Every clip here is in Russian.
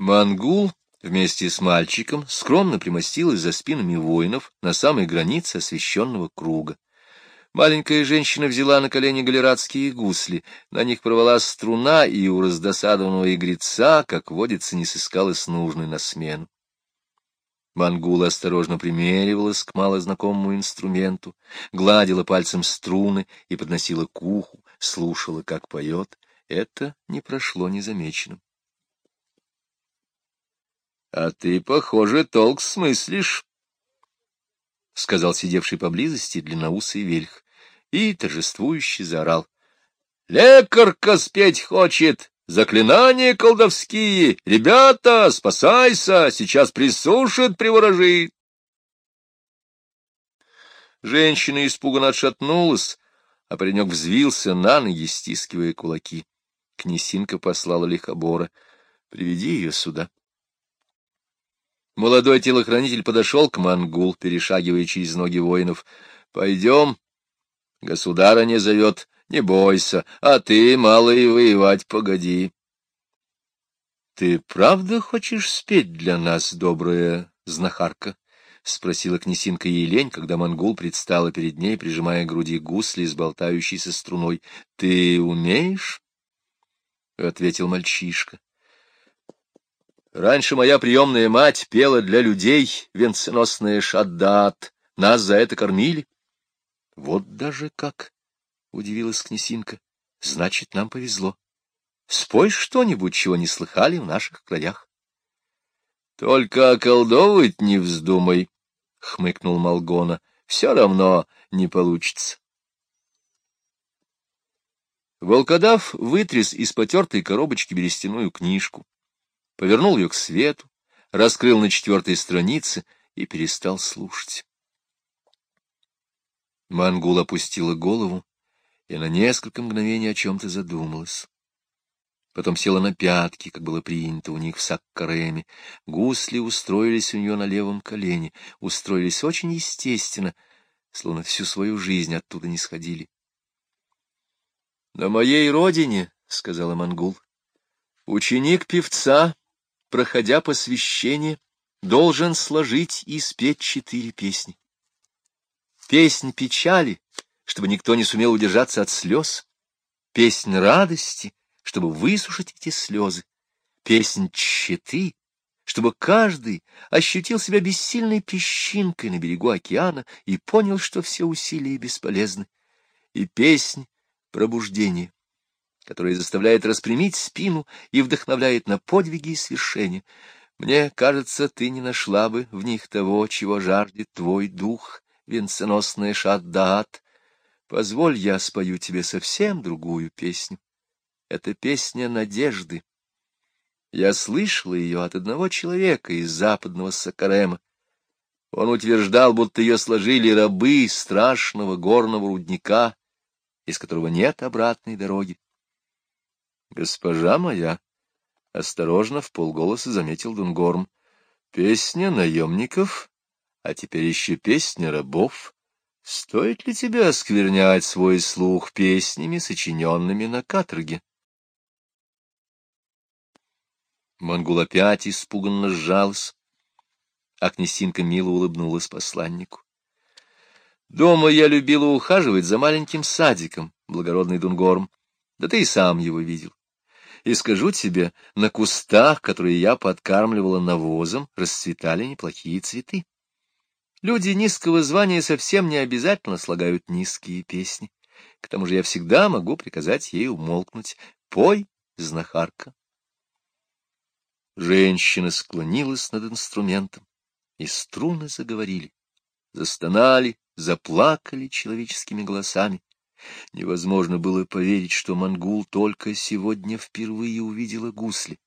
Мангул вместе с мальчиком скромно примостилась за спинами воинов на самой границе освещенного круга. Маленькая женщина взяла на колени галератские гусли, на них порвалась струна, и у раздосадованного игреца, как водится, не сыскалась нужной на смену. Мангула осторожно примеривалась к малознакомому инструменту, гладила пальцем струны и подносила к уху, слушала, как поет. Это не прошло незамеченным. — А ты, похоже, толк смыслишь, — сказал сидевший поблизости длинноусый вельх, и торжествующе заорал. — Лекарка спеть хочет! Заклинания колдовские! Ребята, спасайся! Сейчас присушит, приворожит! Женщина испуганно отшатнулась, а паренек взвился на ноги, стискивая кулаки. Князинка послала лихобора. — Приведи ее сюда. Молодой телохранитель подошел к Мангул, перешагивая через ноги воинов. — Пойдем. Государа не зовет. Не бойся, а ты, малый, воевать погоди. — Ты правда хочешь спеть для нас, добрая знахарка? — спросила князинка Елень, когда монгол предстала перед ней, прижимая к груди гусли с болтающейся струной. — Ты умеешь? — ответил мальчишка. — Раньше моя приемная мать пела для людей венценосная шаддат. Нас за это кормили. — Вот даже как! — удивилась князинка. — Значит, нам повезло. Спой что-нибудь, чего не слыхали в наших краях. — Только околдовывать не вздумай, — хмыкнул Малгона. — Все равно не получится. Волкодав вытряс из потертой коробочки берестяную книжку, повернул ее к свету, раскрыл на четвертой странице и перестал слушать. Мангул опустила голову и на несколько мгновений о чем-то задумалась. Потом села на пятки, как было принято у них в Саккареме. Гусли устроились у нее на левом колене, устроились очень естественно, словно всю свою жизнь оттуда не сходили. — На моей родине, — сказала Мангул, — ученик певца, проходя посвящение, должен сложить и спеть четыре песни. Песнь печали чтобы никто не сумел удержаться от слез, песнь радости, чтобы высушить эти слезы, песнь тщеты, чтобы каждый ощутил себя бессильной песчинкой на берегу океана и понял, что все усилия бесполезны, и песнь пробуждения, которая заставляет распрямить спину и вдохновляет на подвиги и свершения. Мне кажется, ты не нашла бы в них того, чего жаждет твой дух, венценосная Шаддаат, Позволь, я спою тебе совсем другую песню. Это песня надежды. Я слышала ее от одного человека из западного Сакарема. Он утверждал, будто ее сложили рабы страшного горного рудника, из которого нет обратной дороги. Госпожа моя, — осторожно в полголоса заметил Дунгорм, — песня наемников, а теперь еще песня рабов. Стоит ли тебе осквернять свой слух песнями, сочиненными на каторге? Монгул опять испуганно сжался, а князинка мило улыбнулась посланнику. Дома я любила ухаживать за маленьким садиком, благородный Дунгорм, да ты и сам его видел. И скажу тебе, на кустах, которые я подкармливала навозом, расцветали неплохие цветы. Люди низкого звания совсем не обязательно слагают низкие песни. К тому же я всегда могу приказать ей умолкнуть. Пой, знахарка. Женщина склонилась над инструментом, и струны заговорили, застонали, заплакали человеческими голосами. Невозможно было поверить, что Мангул только сегодня впервые увидела гусли.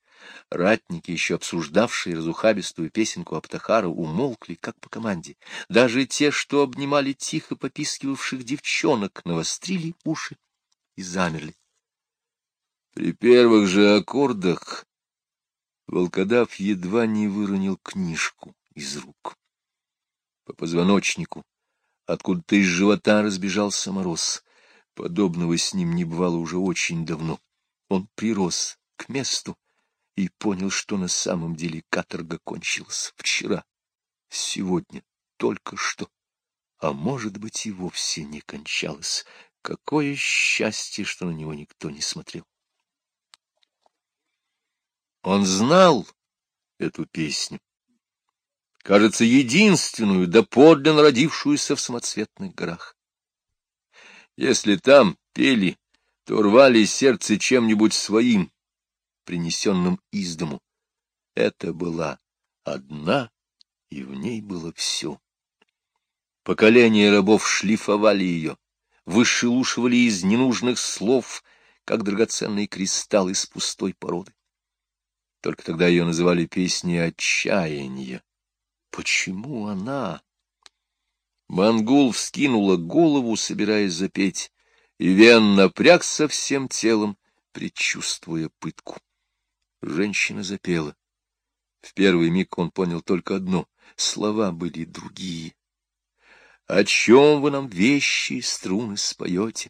Ратники, еще обсуждавшие разухабистую песенку Аптахара, умолкли, как по команде. Даже те, что обнимали тихо попискивавших девчонок, навострили уши и замерли. При первых же аккордах волкодав едва не выронил книжку из рук. По позвоночнику, откуда-то из живота разбежался мороз. Подобного с ним не бывало уже очень давно. Он прирос к месту, и понял, что на самом деле каторга кончилась вчера, сегодня, только что. А может быть, и вовсе не кончалась. Какое счастье, что на него никто не смотрел. Он знал эту песню, кажется, единственную, доподлинно родившуюся в самоцветных горах. Если там пели, то рвали сердце чем-нибудь своим, принесенным из дому. Это была одна, и в ней было все. Поколения рабов шлифовали ее, вышелушивали из ненужных слов, как драгоценный кристалл из пустой породы. Только тогда ее называли песней отчаяния. Почему она? Мангул вскинула голову, собираясь запеть, и Вен напрягся всем телом, предчувствуя пытку. Женщина запела. В первый миг он понял только одно — слова были другие. О чем вы нам вещи и струны споете?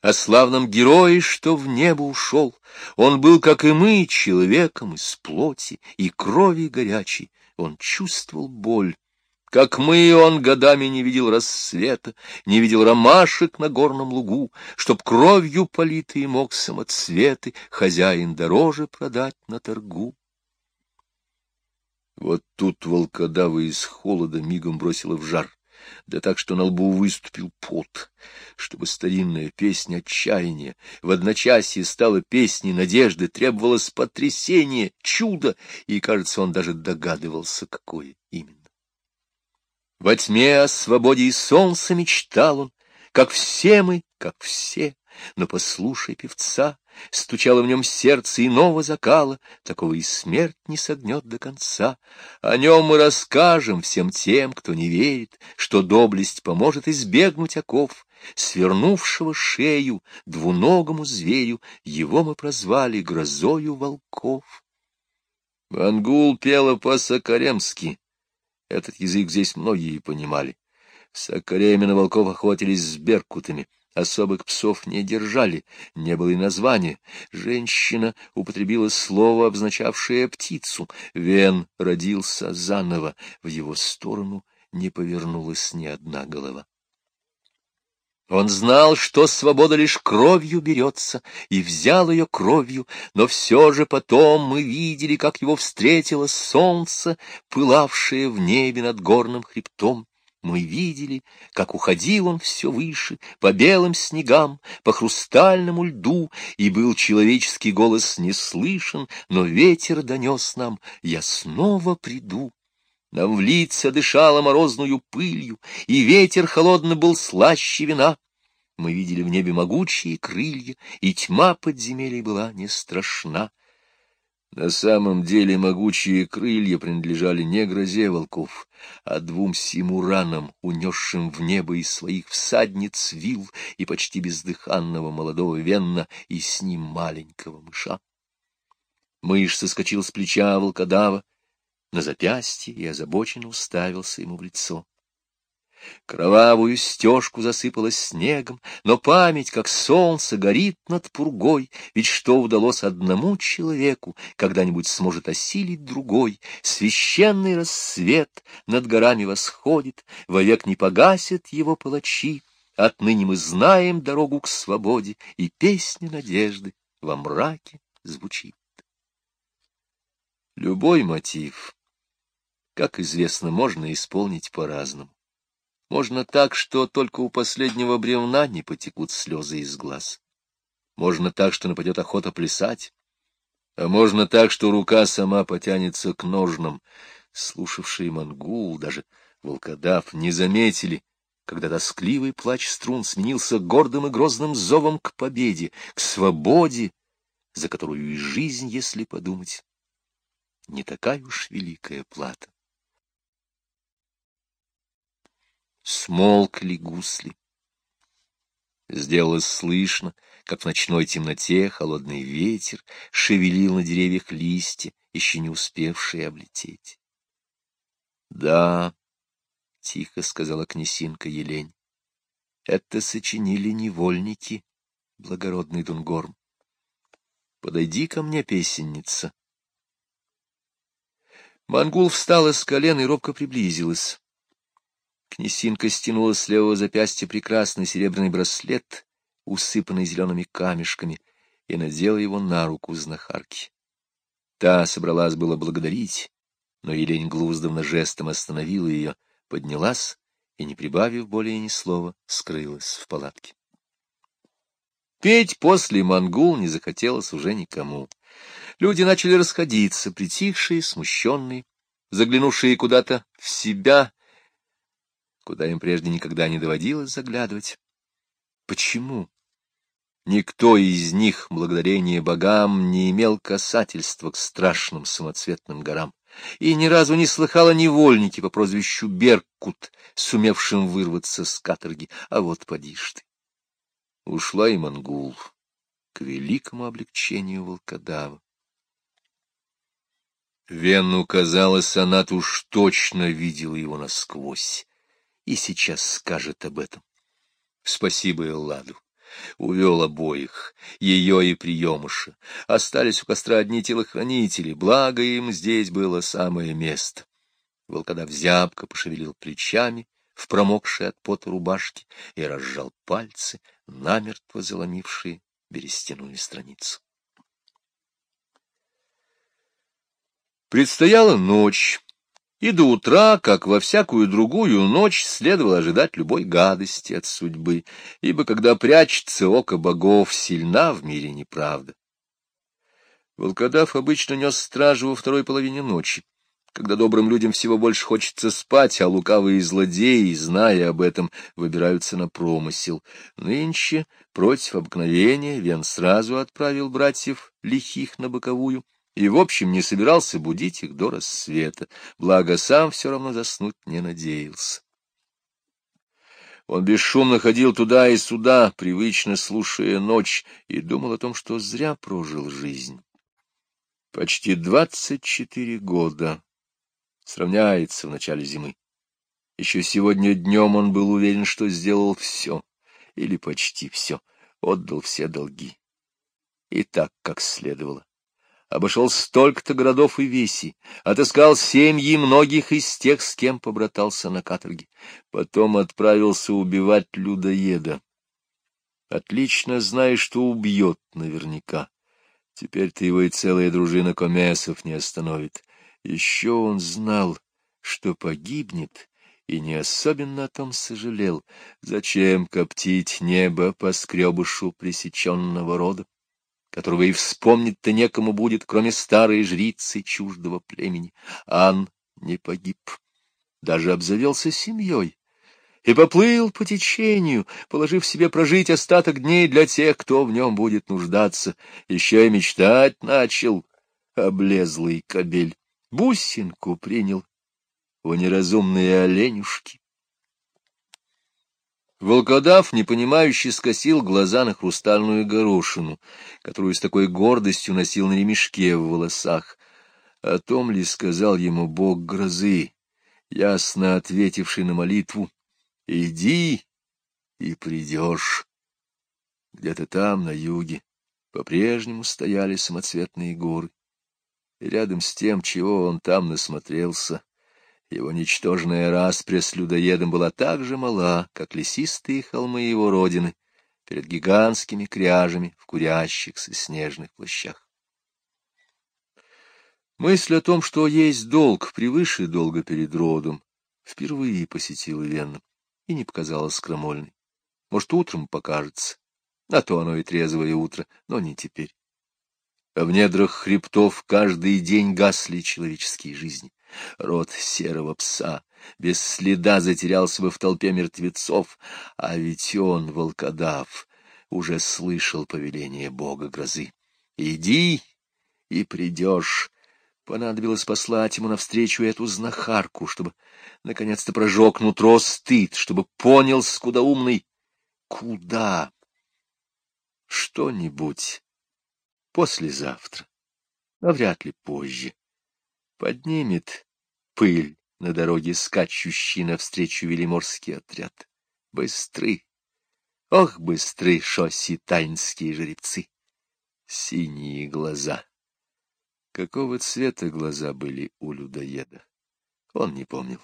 О славном герое, что в небо ушел. Он был, как и мы, человеком из плоти и крови горячей. Он чувствовал боль. Как мы, он годами не видел рассвета, не видел ромашек на горном лугу, чтоб кровью политые мог самоцветы хозяин дороже продать на торгу. Вот тут волкодава из холода мигом бросила в жар да так, что на лбу выступил пот, чтобы старинная песня отчаяния в одночасье стала песней надежды, требовалось потрясение, чудо, и, кажется, он даже догадывался, какое именно. Во тьме о свободе и солнце мечтал он, как все мы, как все, но послушай певца, стучало в нем сердце иного закала, такого и смерть не согнет до конца. О нем мы расскажем всем тем, кто не верит, что доблесть поможет избегнуть оков, свернувшего шею двуногому зверю, его мы прозвали грозою волков. Вангул пела по-сакаремски. Этот язык здесь многие понимали. В Сакареме на волков охотились с беркутами — особых псов не держали, не было и названия. Женщина употребила слово, обозначавшее птицу. Вен родился заново, в его сторону не повернулась ни одна голова. Он знал, что свобода лишь кровью берется, и взял ее кровью, но все же потом мы видели, как его встретило солнце, пылавшее в небе над горным хребтом. Мы видели, как уходил он все выше, по белым снегам, по хрустальному льду, и был человеческий голос не слышен, но ветер донес нам «Я снова приду». Нам в лица дышало морозную пылью, и ветер холодно был слаще вина. Мы видели в небе могучие крылья, и тьма подземелий была не страшна. На самом деле могучие крылья принадлежали не грозе волков, а двум симуранам, унесшим в небо из своих всадниц вил и почти бездыханного молодого венна, и с ним маленького мыша. Мышь соскочил с плеча волкодава на запястье и озабоченно уставился ему в лицо. Кровавую стежку засыпала снегом, но память, как солнце, горит над пургой, ведь что удалось одному человеку, когда-нибудь сможет осилить другой. Священный рассвет над горами восходит, вовек не погасят его палачи. Отныне мы знаем дорогу к свободе, и песня надежды во мраке звучит. Любой мотив, как известно, можно исполнить по-разному. Можно так, что только у последнего бревна не потекут слезы из глаз. Можно так, что нападет охота плясать. А можно так, что рука сама потянется к ножнам. Слушавшие мангул, даже волкодав, не заметили, когда тоскливый плач струн сменился гордым и грозным зовом к победе, к свободе, за которую и жизнь, если подумать, не такая уж великая плата смолкли гусли. Сделалось слышно, как в ночной темноте холодный ветер шевелил на деревьях листья, еще не успевшие облететь. — Да, — тихо сказала князинка Елень, — это сочинили невольники, благородный Дунгорм. Подойди ко мне, песенница, Мангул встала с колен и робко приблизилась. Князинка стянула с левого запястья прекрасный серебряный браслет, усыпанный зелеными камешками, и надела его на руку знахарки. Та собралась было благодарить, но Елень Глуздовна жестом остановила ее, поднялась и, не прибавив более ни слова, скрылась в палатке. Петь после мангул не захотелось уже никому. Люди начали расходиться, притихшие, смущенные, заглянувшие куда-то в себя, куда им прежде никогда не доводилось заглядывать. Почему? Никто из них, благодарение богам, не имел касательства к страшным самоцветным горам, и ни разу не слыхала невольники по прозвищу Беркут, сумевшим вырваться с каторги, а вот поди ж ты. Ушла и Мангул к великому облегчению волкодава. Вену, казалось, она уж точно видела его насквозь, и сейчас скажет об этом. Спасибо Элладу. Увел обоих, ее и приемыша. Остались у костра одни телохранители, благо им здесь было самое место. Волкодав зябко пошевелил плечами в промокшей от пота рубашке и разжал пальцы, намертво заломившие берестяную страницу. Предстояла ночь, и до утра, как во всякую другую ночь, следовало ожидать любой гадости от судьбы, ибо когда прячется око богов, сильна в мире неправда. Волкодав обычно нес стражу во второй половине ночи, когда добрым людям всего больше хочется спать, а лукавые злодеи, зная об этом, выбираются на промысел. Нынче, против обыкновения, Вен сразу отправил братьев лихих на боковую и, в общем, не собирался будить их до рассвета, благо сам все равно заснуть не надеялся. Он бесшумно ходил туда и сюда, привычно слушая ночь, и думал о том, что зря прожил жизнь. Почти двадцать четыре года сравняется в начале зимы. Еще сегодня днем он был уверен, что сделал все, или почти все, отдал все долги. И так, как следовало. Обошел столько-то городов и весей, отыскал семьи многих из тех, с кем побратался на каторге. Потом отправился убивать людоеда. Отлично знаешь, что убьет наверняка. Теперь-то его и целая дружина комесов не остановит. Еще он знал, что погибнет, и не особенно о том сожалел. Зачем коптить небо по скребышу пресеченного рода, которого и вспомнить-то некому будет, кроме старой жрицы чуждого племени? Ан не погиб, даже обзавелся семьей и поплыл по течению, положив себе прожить остаток дней для тех, кто в нем будет нуждаться. Еще и мечтать начал облезлый кобель бусинку принял у неразумные оленюшки. Волкодав, непонимающе, скосил глаза на хрустальную горошину, которую с такой гордостью носил на ремешке в волосах. О том ли сказал ему бог грозы, ясно ответивший на молитву, «Иди и придешь». Где-то там, на юге, по-прежнему стояли самоцветные горы и рядом с тем, чего он там насмотрелся, его ничтожная распря с людоедом была так же мала, как лесистые холмы его родины перед гигантскими кряжами в курящихся снежных плащах. Мысль о том, что есть долг превыше долга перед родом, впервые посетила Венну и не показалась скромольной. Может, утром покажется, на то оно и трезвое утро, но не теперь в недрах хребтов каждый день гасли человеческие жизни. Род серого пса без следа затерялся бы в толпе мертвецов, а ведь он, волкодав, уже слышал повеление бога грозы. «Иди и придешь». Понадобилось послать ему навстречу эту знахарку, чтобы наконец-то прожег нутро стыд, чтобы понял скудоумный, куда что-нибудь послезавтра, но вряд ли позже. Поднимет пыль на дороге, скачущий навстречу велиморский отряд. Быстры, ох, быстры шоси таинские жеребцы, синие глаза. Какого цвета глаза были у людоеда? Он не помнил.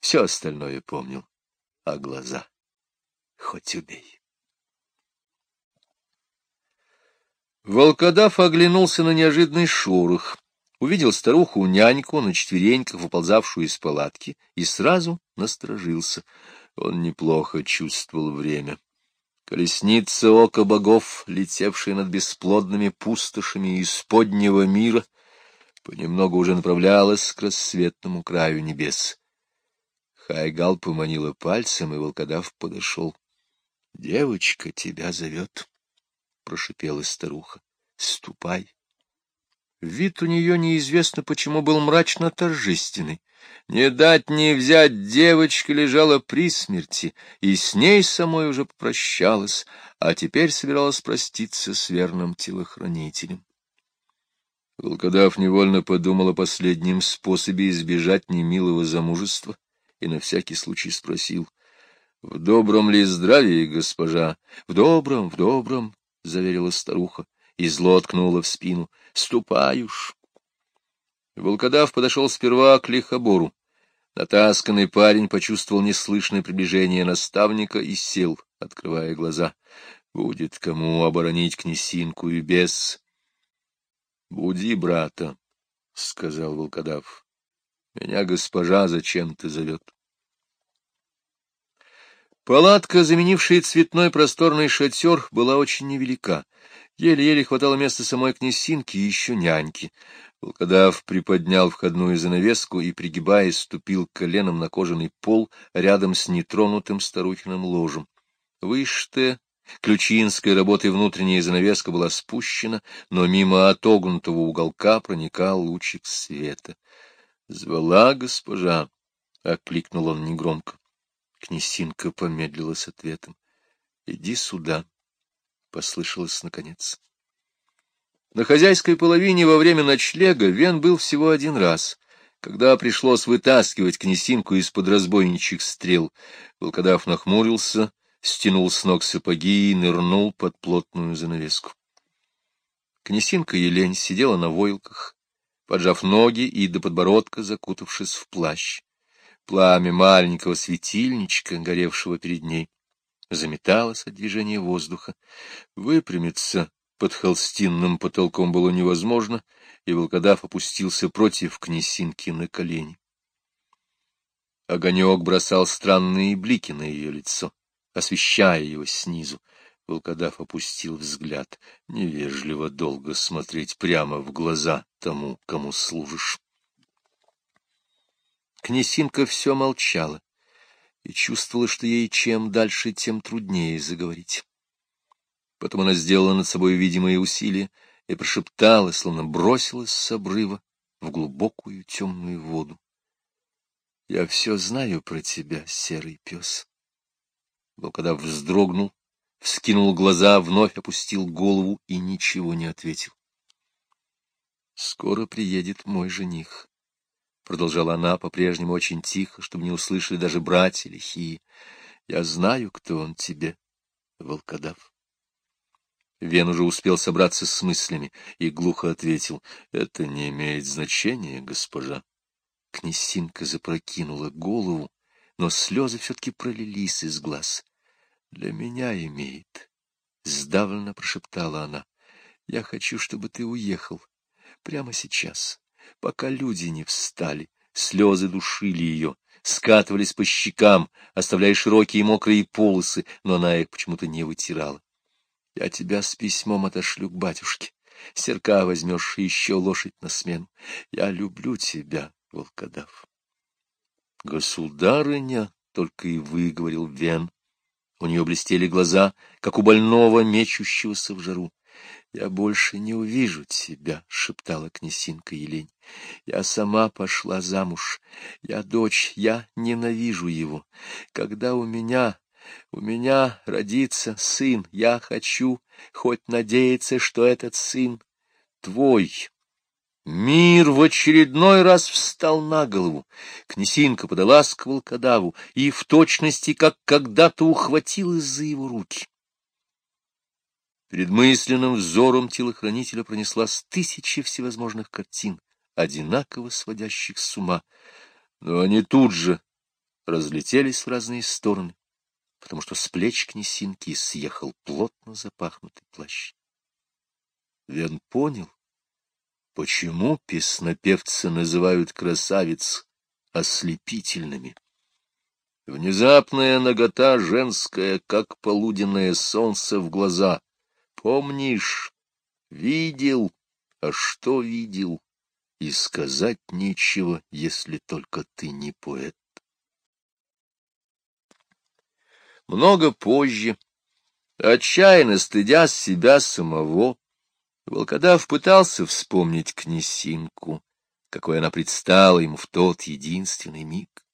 Все остальное помнил. А глаза хоть убей. Волкодав оглянулся на неожиданный шорох, увидел старуху-няньку на четвереньках, выползавшую из палатки, и сразу насторожился. Он неплохо чувствовал время. Колесница ока богов, летевшая над бесплодными пустошами из поднего мира, понемногу уже направлялась к рассветному краю небес. Хайгал поманила пальцем, и волкодав подошел. — Девочка тебя зовет, — прошипела старуха. — Ступай. Вид у нее неизвестно почему был мрачно-торжественный. Не дать не взять девочка лежала при смерти, и с ней самой уже попрощалась, а теперь собиралась проститься с верным телохранителем. Волкодав невольно подумал о последнем способе избежать немилого замужества и на всякий случай спросил, — В добром ли здравии, госпожа? — В добром, в добром, — заверила старуха и зло ткнула в спину. — Ступай уж. Волкодав подошел сперва к лихобору. Натасканный парень почувствовал неслышное приближение наставника и сел, открывая глаза. Будет кому оборонить князинку и без. — Буди, брата, — сказал волкодав. — Меня госпожа зачем-то зовет. Палатка, заменившая цветной просторный шатер, была очень невелика. Еле-еле хватало места самой князинки и еще няньки. Волкодав приподнял входную занавеску и, пригибаясь, ступил коленом на кожаный пол рядом с нетронутым старухиным ложем. Вышитая ключинской работой внутренняя занавеска была спущена, но мимо отогнутого уголка проникал лучик света. — Звала госпожа, — окликнул он негромко. Князинка помедлила с ответом. — Иди сюда, — послышалось наконец. На хозяйской половине во время ночлега Вен был всего один раз, когда пришлось вытаскивать князинку из-под разбойничьих стрел. Волкодав нахмурился, стянул с ног сапоги и нырнул под плотную занавеску. Князинка Елень сидела на войлках, поджав ноги и до подбородка закутавшись в плащ. Пламя маленького светильничка, горевшего перед ней, заметалось от движения воздуха. Выпрямиться под холстинным потолком было невозможно, и волкодав опустился против князинки на колени. Огонек бросал странные блики на ее лицо, освещая его снизу. Волкодав опустил взгляд. Невежливо долго смотреть прямо в глаза тому, кому служишь. Князинка все молчала и чувствовала, что ей чем дальше, тем труднее заговорить. Потом она сделала над собой видимые усилия и прошептала, словно бросилась с обрыва в глубокую темную воду. — Я все знаю про тебя, серый пес. Волкодав вздрогнул, вскинул глаза, вновь опустил голову и ничего не ответил. — Скоро приедет мой жених, — продолжала она по-прежнему очень тихо, чтобы не услышали даже братья лихие. — Я знаю, кто он тебе, волкодав. Вен уже успел собраться с мыслями и глухо ответил, — Это не имеет значения, госпожа. Князинка запрокинула голову, но слезы все-таки пролились из глаз. — Для меня имеет, — сдавленно прошептала она. — Я хочу, чтобы ты уехал прямо сейчас, пока люди не встали. Слезы душили ее, скатывались по щекам, оставляя широкие мокрые полосы, но она их почему-то не вытирала. Я тебя с письмом отошлю к батюшке. Серка возьмешь и еще лошадь на смену. Я люблю тебя, волкодав. Государыня, — только и выговорил Вен. У нее блестели глаза, как у больного, мечущегося в жару. — Я больше не увижу тебя, — шептала князинка Елень. — Я сама пошла замуж. Я дочь, я ненавижу его. Когда у меня у меня родится сын, я хочу хоть надеяться, что этот сын твой. Мир в очередной раз встал на голову. Князинка подалась к волкодаву и в точности, как когда-то ухватилась за его руки. Перед мысленным взором телохранителя пронеслась тысячи всевозможных картин, одинаково сводящих с ума, но они тут же разлетелись в разные стороны, потому что с плеч князинки съехал плотно запахнутый плащ. Вен понял, почему песнопевцы называют красавиц ослепительными. Внезапная нагота женская, как полуденное солнце в глаза. Помнишь, видел, а что видел, и сказать нечего, если только ты не поэт. Много позже, отчаянно стыдя себя самого, Волкодав пытался вспомнить князинку, какой она предстала ему в тот единственный миг,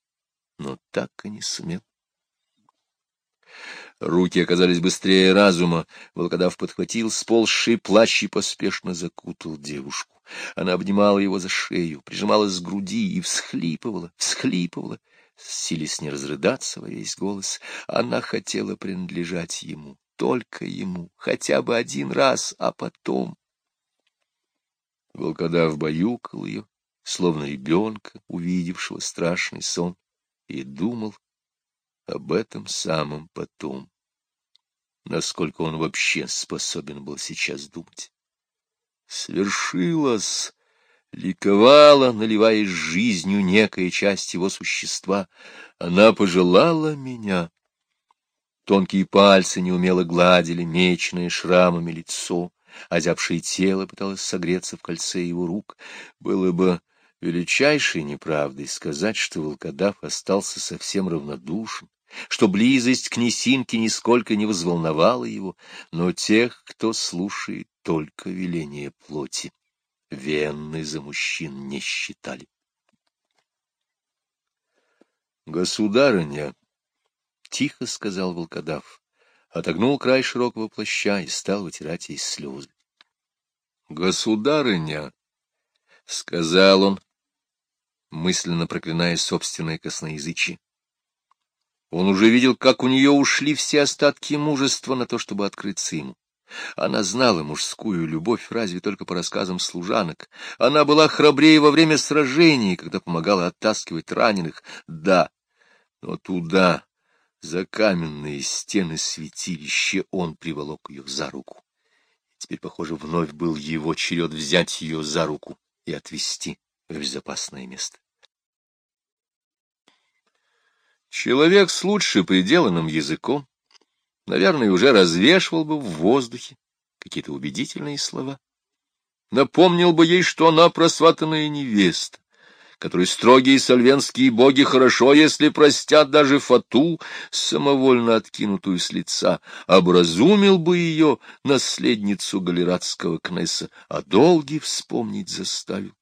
но так и не сумел. Руки оказались быстрее разума. Волкодав подхватил сползший плащ и поспешно закутал девушку. Она обнимала его за шею, прижималась к груди и всхлипывала, всхлипывала, силясь не разрыдаться во весь голос. Она хотела принадлежать ему, только ему, хотя бы один раз, а потом... Волкодав баюкал ее, словно ребенка, увидевшего страшный сон, и думал об этом самом потом. Насколько он вообще способен был сейчас думать. Свершилось, ликовала, наливаясь жизнью некая часть его существа. Она пожелала меня. Тонкие пальцы неумело гладили мечное шрамами лицо. Озябшее тело пыталось согреться в кольце его рук. Было бы величайшей неправдой сказать, что волкодав остался совсем равнодушен, что близость к Несинке нисколько не взволновала его, но тех, кто слушает только веление плоти, венны за мужчин не считали. «Государыня!» — тихо сказал волкодав отогнул край широкого плаща и стал вытирать ей слезы. — Государыня! — сказал он, мысленно проклиная собственное косноязычие. Он уже видел, как у нее ушли все остатки мужества на то, чтобы открыться ему. Она знала мужскую любовь разве только по рассказам служанок. Она была храбрее во время сражений, когда помогала оттаскивать раненых. Да, но туда, за каменные стены святилища он приволок ее за руку. Теперь, похоже, вновь был его черед взять ее за руку и отвести в безопасное место. Человек с лучше приделанным языком, наверное, уже развешивал бы в воздухе какие-то убедительные слова. Напомнил бы ей, что она просватанная невеста, которой строгие сальвенские боги хорошо, если простят даже фату, самовольно откинутую с лица, образумил бы ее, наследницу галератского кнесса, а долги вспомнить заставил.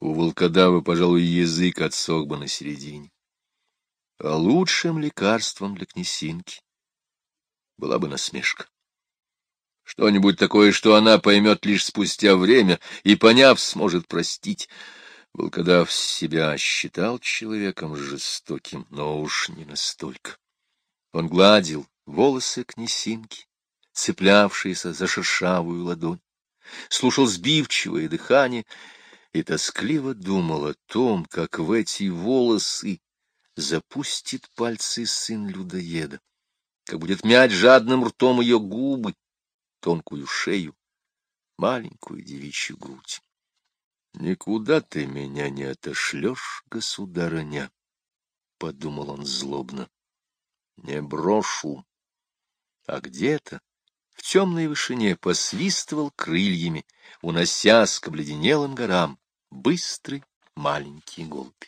У волкодава, пожалуй, язык отсох бы на середине. А лучшим лекарством для князинки была бы насмешка. Что-нибудь такое, что она поймет лишь спустя время и, поняв, сможет простить. Волкодав себя считал человеком жестоким, но уж не настолько. Он гладил волосы князинки, цеплявшиеся за шершавую ладонь, слушал сбивчивое дыхание и тоскливо думал о том, как в эти волосы запустит пальцы сын людоеда, как будет мять жадным ртом ее губы, тонкую шею, маленькую девичью грудь. «Никуда ты меня не отошлешь, государыня», — подумал он злобно. «Не брошу». А где-то в темной вышине посвистывал крыльями, унося с обледенелым горам быстрый маленький голубь.